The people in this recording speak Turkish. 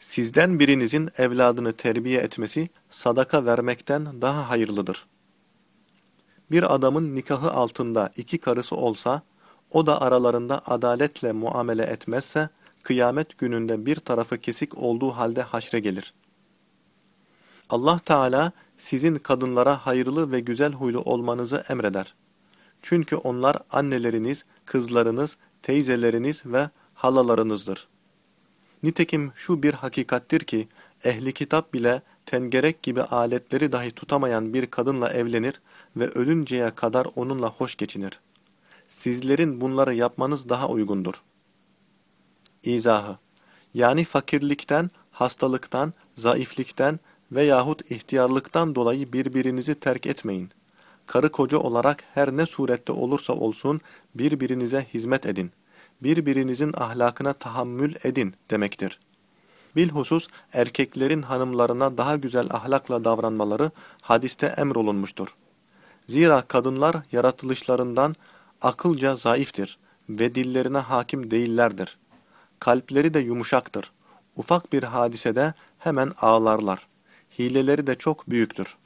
Sizden birinizin evladını terbiye etmesi sadaka vermekten daha hayırlıdır. Bir adamın nikahı altında iki karısı olsa, o da aralarında adaletle muamele etmezse, kıyamet gününde bir tarafı kesik olduğu halde haşre gelir. Allah Teala sizin kadınlara hayırlı ve güzel huylu olmanızı emreder. Çünkü onlar anneleriniz, kızlarınız, teyzeleriniz ve halalarınızdır. Nitekim şu bir hakikattir ki, ehli kitap bile tengerek gibi aletleri dahi tutamayan bir kadınla evlenir ve ölünceye kadar onunla hoş geçinir. Sizlerin bunları yapmanız daha uygundur. İzahı Yani fakirlikten, hastalıktan, zayıflikten veyahut ihtiyarlıktan dolayı birbirinizi terk etmeyin. Karı koca olarak her ne surette olursa olsun birbirinize hizmet edin. Birbirinizin ahlakına tahammül edin demektir. Bilhusus erkeklerin hanımlarına daha güzel ahlakla davranmaları hadiste emrolunmuştur. Zira kadınlar yaratılışlarından akılca zayıftır ve dillerine hakim değillerdir. Kalpleri de yumuşaktır. Ufak bir hadisede hemen ağlarlar. Hileleri de çok büyüktür.